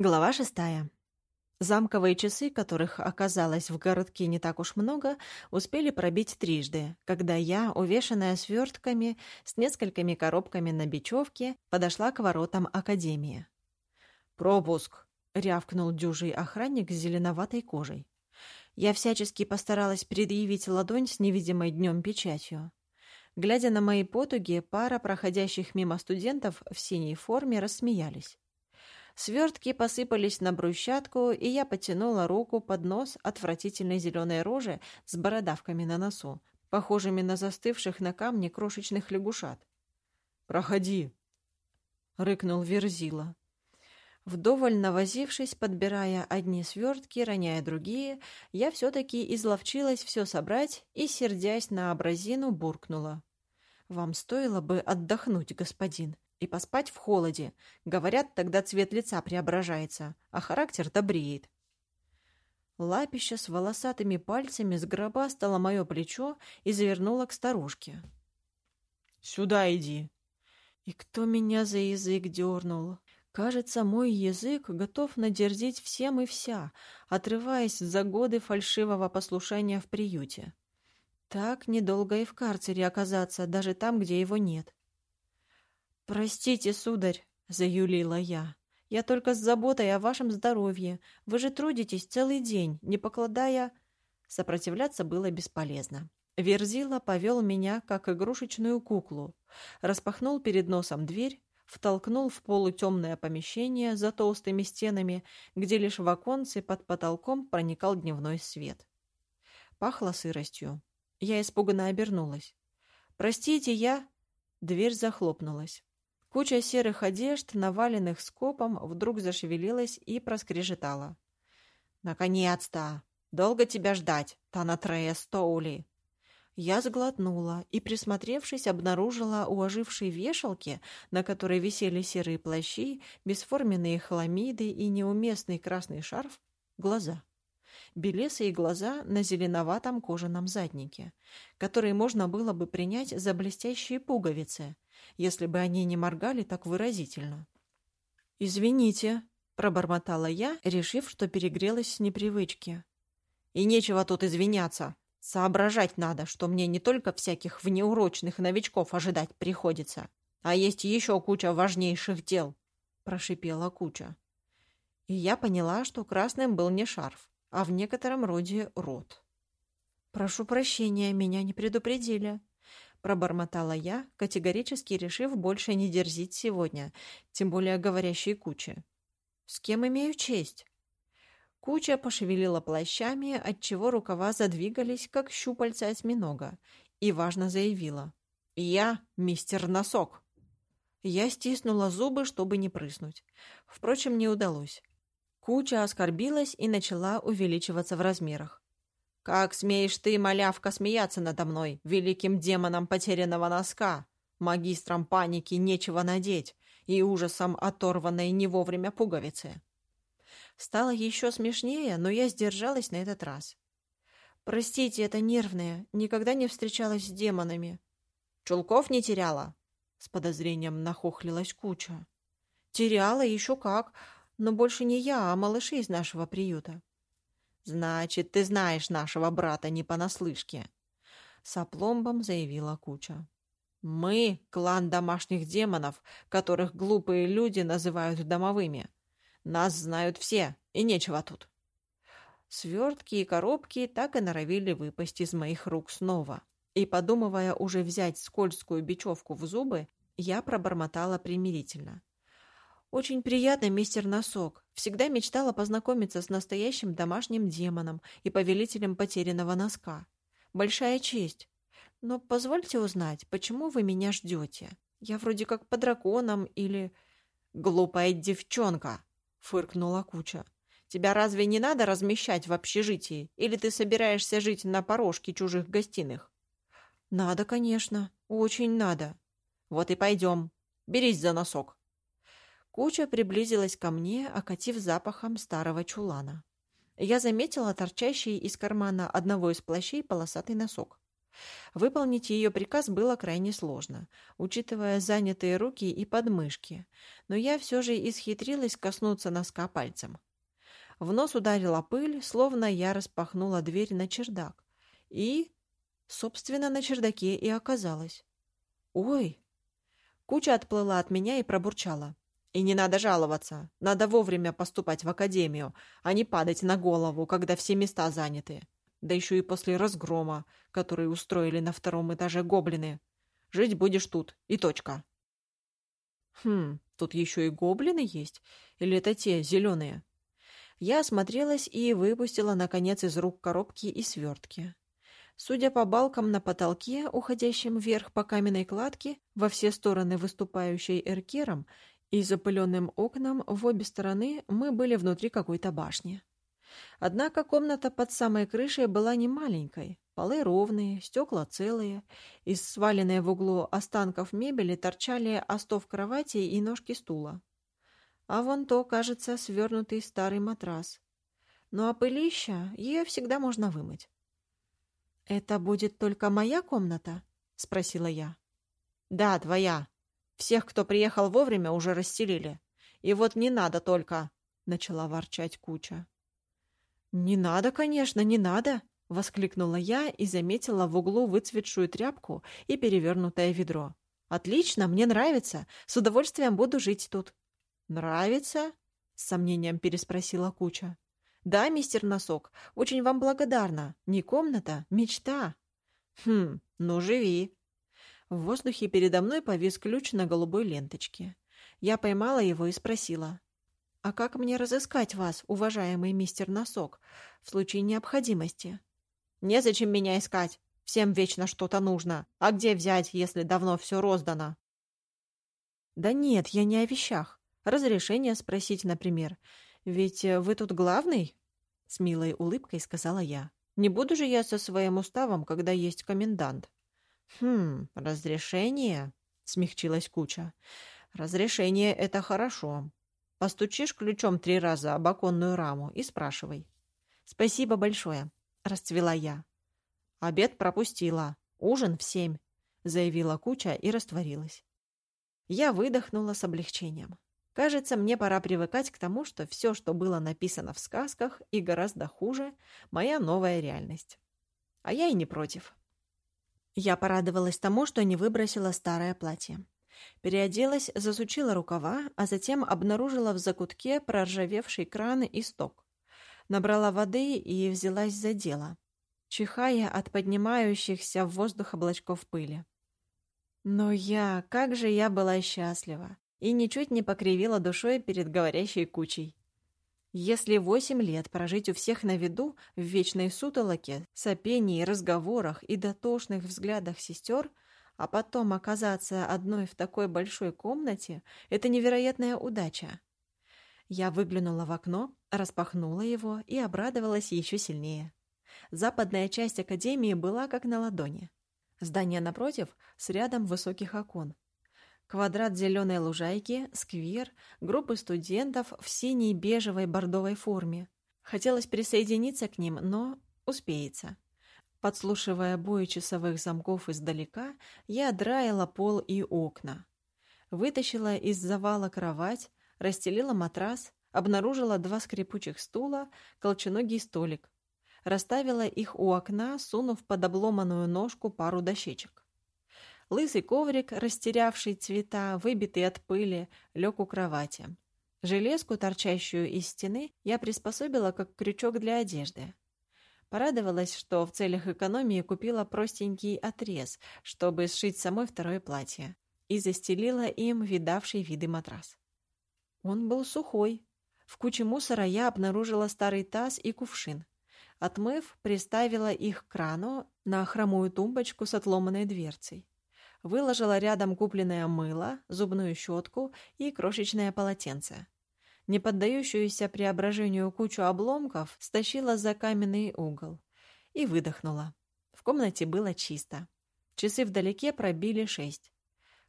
Глава шестая. Замковые часы, которых оказалось в городке не так уж много, успели пробить трижды, когда я, увешанная свертками, с несколькими коробками на бечевке, подошла к воротам Академии. «Пропуск!» — рявкнул дюжий охранник с зеленоватой кожей. Я всячески постаралась предъявить ладонь с невидимой днем печатью. Глядя на мои потуги, пара проходящих мимо студентов в синей форме рассмеялись. Свертки посыпались на брусчатку, и я потянула руку под нос отвратительной зеленой рожи с бородавками на носу, похожими на застывших на камне крошечных лягушат. «Проходи!» — рыкнул Верзила. Вдоволь навозившись, подбирая одни свертки, роняя другие, я все-таки изловчилась все собрать и, сердясь на абразину, буркнула. «Вам стоило бы отдохнуть, господин и поспать в холоде. Говорят, тогда цвет лица преображается, а характер добреет. Лапища с волосатыми пальцами с гроба стало мое плечо и завернула к старушке. «Сюда иди!» И кто меня за язык дернул? Кажется, мой язык готов надерзить всем и вся, отрываясь за годы фальшивого послушания в приюте. Так недолго и в карцере оказаться, даже там, где его нет. «Простите, сударь», — заюлила я. «Я только с заботой о вашем здоровье. Вы же трудитесь целый день, не покладая...» Сопротивляться было бесполезно. Верзила повел меня, как игрушечную куклу. Распахнул перед носом дверь, втолкнул в полутемное помещение за толстыми стенами, где лишь в оконце под потолком проникал дневной свет. Пахло сыростью. Я испуганно обернулась. «Простите, я...» Дверь захлопнулась. Куча серых одежд, наваленных скопом, вдруг зашевелилась и проскрежетала. «Наконец-то! Долго тебя ждать, Танатрея Стоули!» Я сглотнула и, присмотревшись, обнаружила у ожившей вешалки, на которой висели серые плащи, бесформенные хламиды и неуместный красный шарф, глаза. Белесые глаза на зеленоватом кожаном заднике, которые можно было бы принять за блестящие пуговицы — если бы они не моргали так выразительно. «Извините», — пробормотала я, решив, что перегрелась с непривычки. «И нечего тут извиняться. Соображать надо, что мне не только всяких внеурочных новичков ожидать приходится, а есть еще куча важнейших дел», — прошипела куча. И я поняла, что красным был не шарф, а в некотором роде рот. «Прошу прощения, меня не предупредили», — пробормотала я, категорически решив больше не дерзить сегодня, тем более говорящей куче. «С кем имею честь?» Куча пошевелила плащами, отчего рукава задвигались, как щупальца осьминога, и важно заявила. «Я мистер Носок». Я стиснула зубы, чтобы не прыснуть. Впрочем, не удалось. Куча оскорбилась и начала увеличиваться в размерах. «Как смеешь ты, малявка, смеяться надо мной, великим демоном потерянного носка? Магистром паники нечего надеть и ужасом оторванной не вовремя пуговицы». Стало еще смешнее, но я сдержалась на этот раз. «Простите, это нервное. Никогда не встречалась с демонами». «Чулков не теряла?» С подозрением нахохлилась куча. «Теряла еще как, но больше не я, а малыши из нашего приюта. «Значит, ты знаешь нашего брата не понаслышке», — с заявила Куча. «Мы — клан домашних демонов, которых глупые люди называют домовыми. Нас знают все, и нечего тут». Свертки и коробки так и норовили выпасть из моих рук снова. И, подумывая уже взять скользкую бечевку в зубы, я пробормотала примирительно. «Очень приятно, мистер Носок. Всегда мечтала познакомиться с настоящим домашним демоном и повелителем потерянного носка. Большая честь. Но позвольте узнать, почему вы меня ждете? Я вроде как по драконам или...» «Глупая девчонка!» — фыркнула Куча. «Тебя разве не надо размещать в общежитии? Или ты собираешься жить на порожке чужих гостиных?» «Надо, конечно. Очень надо». «Вот и пойдем. Берись за носок». Куча приблизилась ко мне, окатив запахом старого чулана. Я заметила торчащий из кармана одного из плащей полосатый носок. Выполнить ее приказ было крайне сложно, учитывая занятые руки и подмышки, но я все же исхитрилась коснуться носка пальцем. В нос ударила пыль, словно я распахнула дверь на чердак. И, собственно, на чердаке и оказалась. «Ой!» Куча отплыла от меня и пробурчала. «И не надо жаловаться. Надо вовремя поступать в академию, а не падать на голову, когда все места заняты. Да еще и после разгрома, который устроили на втором этаже гоблины. Жить будешь тут, и точка». «Хм, тут еще и гоблины есть? Или это те, зеленые?» Я осмотрелась и выпустила, наконец, из рук коробки и свертки. Судя по балкам на потолке, уходящим вверх по каменной кладке, во все стороны выступающей эркером, и запыленным окнам в обе стороны мы были внутри какой-то башни. Однако комната под самой крышей была не маленькой. Полы ровные, стекла целые. Из сваленной в углу останков мебели торчали остов кровати и ножки стула. А вон то, кажется, свернутый старый матрас. Ну а пылища, ее всегда можно вымыть. «Это будет только моя комната?» — спросила я. «Да, твоя. Всех, кто приехал вовремя, уже расселили. И вот не надо только...» — начала ворчать куча. «Не надо, конечно, не надо!» — воскликнула я и заметила в углу выцветшую тряпку и перевернутое ведро. «Отлично, мне нравится. С удовольствием буду жить тут». «Нравится?» — с сомнением переспросила куча. «Да, мистер Носок, очень вам благодарна. Не комната, мечта». «Хм, ну живи». В воздухе передо мной повис ключ на голубой ленточке. Я поймала его и спросила. «А как мне разыскать вас, уважаемый мистер Носок, в случае необходимости?» «Незачем меня искать. Всем вечно что-то нужно. А где взять, если давно все роздано?» «Да нет, я не о вещах. Разрешение спросить, например. Ведь э, вы тут главный?» С милой улыбкой сказала я. «Не буду же я со своим уставом, когда есть комендант». «Хм, разрешение?» — смягчилась куча. «Разрешение — это хорошо. Постучишь ключом три раза об оконную раму и спрашивай». «Спасибо большое», — расцвела я. «Обед пропустила. Ужин в семь», — заявила куча и растворилась. Я выдохнула с облегчением. Кажется, мне пора привыкать к тому, что все, что было написано в сказках, и гораздо хуже, моя новая реальность. А я и не против. Я порадовалась тому, что не выбросила старое платье. Переоделась, засучила рукава, а затем обнаружила в закутке проржавевший кран и сток. Набрала воды и взялась за дело, чихая от поднимающихся в воздух облачков пыли. Но я, как же я была счастлива! и ничуть не покривила душой перед говорящей кучей. Если восемь лет прожить у всех на виду в вечной сутолоке, сопении, разговорах и дотошных взглядах сестер, а потом оказаться одной в такой большой комнате, это невероятная удача. Я выглянула в окно, распахнула его и обрадовалась еще сильнее. Западная часть академии была как на ладони. Здание напротив с рядом высоких окон, Квадрат зеленой лужайки, сквер, группы студентов в синей бежевой бордовой форме. Хотелось присоединиться к ним, но успеется. Подслушивая бой часовых замков издалека, я драила пол и окна. Вытащила из завала кровать, расстелила матрас, обнаружила два скрипучих стула, колченогий столик. Расставила их у окна, сунув под обломанную ножку пару дощечек. Лысый коврик, растерявший цвета, выбитый от пыли, лег у кровати. Железку, торчащую из стены, я приспособила как крючок для одежды. Порадовалась, что в целях экономии купила простенький отрез, чтобы сшить самой второе платье, и застелила им видавший виды матрас. Он был сухой. В куче мусора я обнаружила старый таз и кувшин. Отмыв, приставила их к крану на хромую тумбочку с отломанной дверцей выложила рядом купленное мыло, зубную щетку и крошечное полотенце. Не поддающуюся преображению кучу обломков стащила за каменный угол и выдохнула. В комнате было чисто. Часы вдалеке пробили шесть.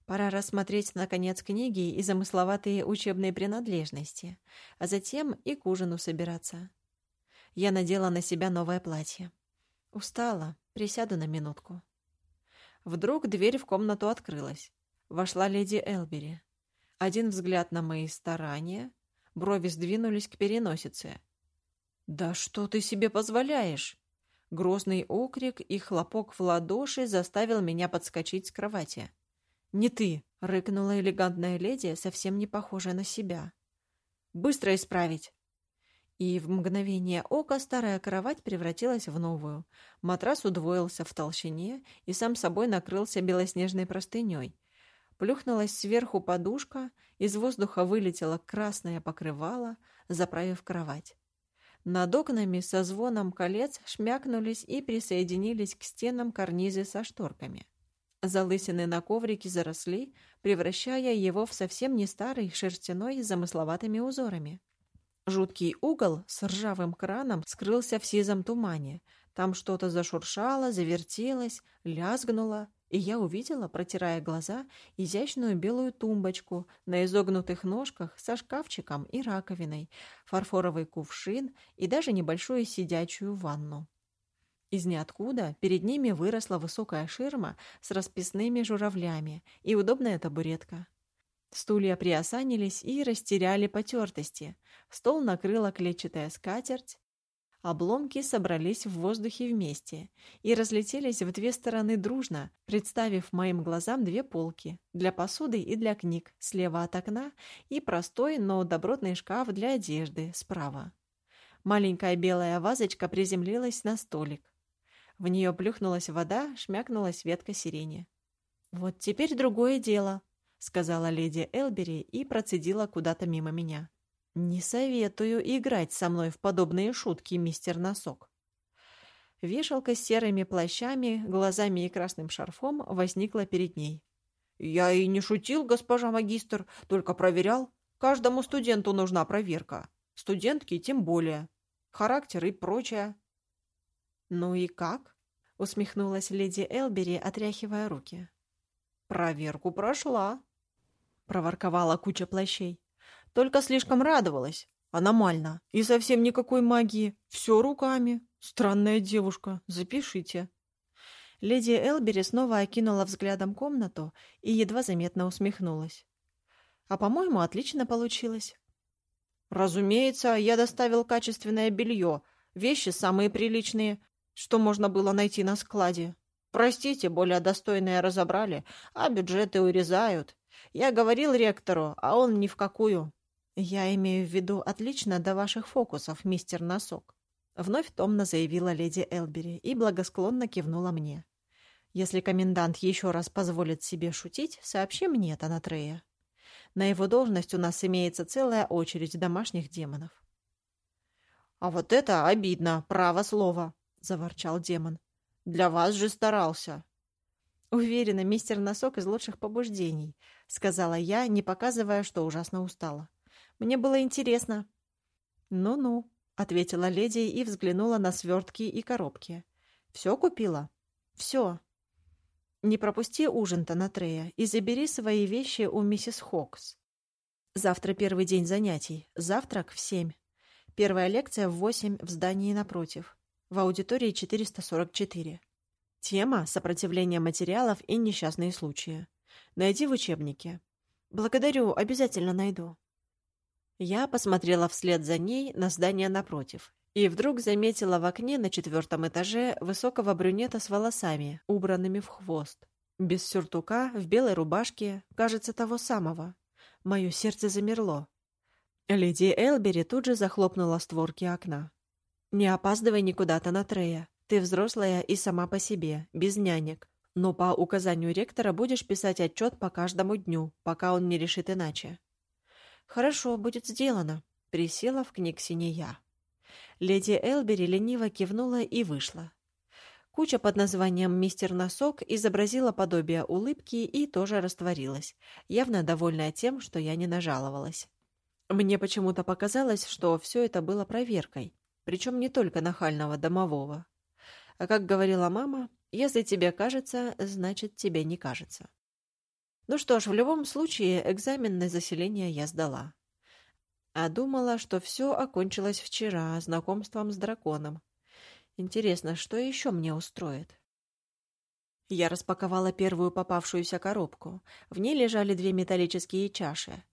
Пора рассмотреть, наконец, книги и замысловатые учебные принадлежности, а затем и к ужину собираться. Я надела на себя новое платье. Устала, присяду на минутку. Вдруг дверь в комнату открылась. Вошла леди Элбери. Один взгляд на мои старания, брови сдвинулись к переносице. «Да что ты себе позволяешь?» Грозный окрик и хлопок в ладоши заставил меня подскочить с кровати. «Не ты!» — рыкнула элегантная леди, совсем не похожая на себя. «Быстро исправить!» И в мгновение ока старая кровать превратилась в новую. Матрас удвоился в толщине и сам собой накрылся белоснежной простыней. Плюхнулась сверху подушка, из воздуха вылетело красное покрывало, заправив кровать. Над окнами со звоном колец шмякнулись и присоединились к стенам карнизы со шторками. Залысины на коврике заросли, превращая его в совсем не старый шерстяной с замысловатыми узорами. Жуткий угол с ржавым краном скрылся в сизом тумане. Там что-то зашуршало, завертелось, лязгнуло, и я увидела, протирая глаза, изящную белую тумбочку на изогнутых ножках со шкафчиком и раковиной, фарфоровый кувшин и даже небольшую сидячую ванну. Из ниоткуда перед ними выросла высокая ширма с расписными журавлями и удобная табуретка. Стулья приосанились и растеряли потертости. Стол накрыла клетчатая скатерть, Обломки собрались в воздухе вместе и разлетелись в две стороны дружно, представив моим глазам две полки для посуды и для книг слева от окна и простой, но добротный шкаф для одежды справа. Маленькая белая вазочка приземлилась на столик. В нее плюхнулась вода, шмякнулась ветка сирени. «Вот теперь другое дело», — сказала леди Элбери и процедила куда-то мимо меня. «Не советую играть со мной в подобные шутки, мистер Носок». Вешалка с серыми плащами, глазами и красным шарфом возникла перед ней. «Я и не шутил, госпожа магистр, только проверял. Каждому студенту нужна проверка. Студентке тем более. Характер и прочее». «Ну и как?» — усмехнулась леди Элбери, отряхивая руки. «Проверку прошла», — проворковала куча плащей. Только слишком радовалась. Аномально. И совсем никакой магии. Все руками. Странная девушка. Запишите. Леди Элбери снова окинула взглядом комнату и едва заметно усмехнулась. А, по-моему, отлично получилось. Разумеется, я доставил качественное белье, вещи самые приличные, что можно было найти на складе. Простите, более достойные разобрали, а бюджеты урезают. Я говорил ректору, а он ни в какую. «Я имею в виду отлично до ваших фокусов, мистер Носок», — вновь томно заявила леди Элбери и благосклонно кивнула мне. «Если комендант еще раз позволит себе шутить, сообщи мне, Танатрея. На его должность у нас имеется целая очередь домашних демонов». «А вот это обидно, право слово», — заворчал демон. «Для вас же старался». «Уверена, мистер Носок из лучших побуждений», — сказала я, не показывая, что ужасно устала. Мне было интересно». «Ну-ну», — ответила леди и взглянула на свертки и коробки. «Все купила?» «Все». «Не пропусти ужин-то на Трея и забери свои вещи у миссис Хокс. Завтра первый день занятий. Завтрак в семь. Первая лекция в восемь в здании напротив. В аудитории 444. Тема «Сопротивление материалов и несчастные случаи». Найди в учебнике. Благодарю, обязательно найду. Я посмотрела вслед за ней на здание напротив и вдруг заметила в окне на четвертом этаже высокого брюнета с волосами, убранными в хвост. Без сюртука, в белой рубашке, кажется, того самого. Мое сердце замерло. Леди Элбери тут же захлопнула створки окна. «Не опаздывай никуда-то на Трея. Ты взрослая и сама по себе, без нянек. Но по указанию ректора будешь писать отчет по каждому дню, пока он не решит иначе. «Хорошо, будет сделано», — присела в книгсине я. Леди Элбери лениво кивнула и вышла. Куча под названием «Мистер Носок» изобразила подобие улыбки и тоже растворилась, явно довольная тем, что я не нажаловалась. Мне почему-то показалось, что все это было проверкой, причем не только нахального домового. А как говорила мама, если тебе кажется, значит тебе не кажется. Ну что ж, в любом случае, экзамен на заселение я сдала. А думала, что все окончилось вчера, знакомством с драконом. Интересно, что еще мне устроит? Я распаковала первую попавшуюся коробку. В ней лежали две металлические чаши.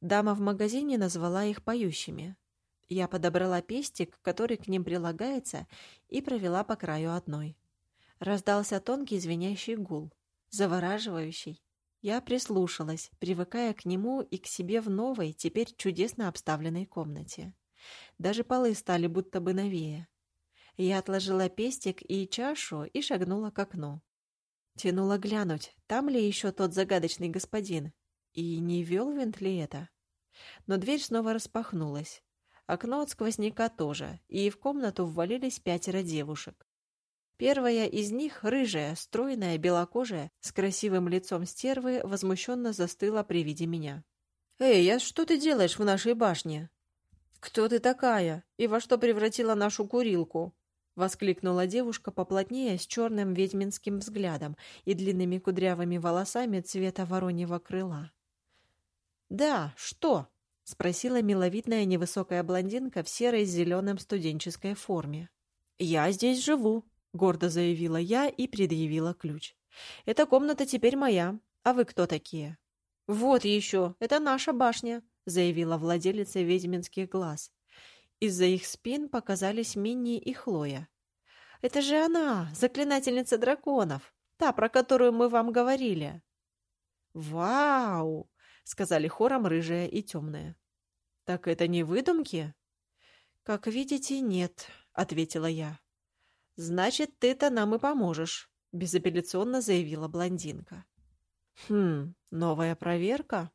Дама в магазине назвала их поющими. Я подобрала пестик, который к ним прилагается, и провела по краю одной. Раздался тонкий звенящий гул, завораживающий. Я прислушалась, привыкая к нему и к себе в новой, теперь чудесно обставленной комнате. Даже полы стали будто бы новее. Я отложила пестик и чашу и шагнула к окну. Тянула глянуть, там ли еще тот загадочный господин, и не Велвинт ли это? Но дверь снова распахнулась. Окно от сквозняка тоже, и в комнату ввалились пятеро девушек. Первая из них, рыжая, стройная, белокожая, с красивым лицом стервы, возмущенно застыла при виде меня. «Эй, а что ты делаешь в нашей башне?» «Кто ты такая? И во что превратила нашу курилку?» — воскликнула девушка поплотнее с черным ведьминским взглядом и длинными кудрявыми волосами цвета вороньего крыла. «Да, что?» — спросила миловидная невысокая блондинка в серой с зеленым студенческой форме. «Я здесь живу», — гордо заявила я и предъявила ключ. «Эта комната теперь моя. А вы кто такие?» «Вот еще, это наша башня», — заявила владелица ведьминских глаз. Из-за их спин показались Минни и Хлоя. «Это же она, заклинательница драконов, та, про которую мы вам говорили». «Вау!» — сказали хором рыжая и темная. «Так это не выдумки?» «Как видите, нет», — ответила я. «Значит, ты-то нам и поможешь», — безапелляционно заявила блондинка. «Хм, новая проверка?»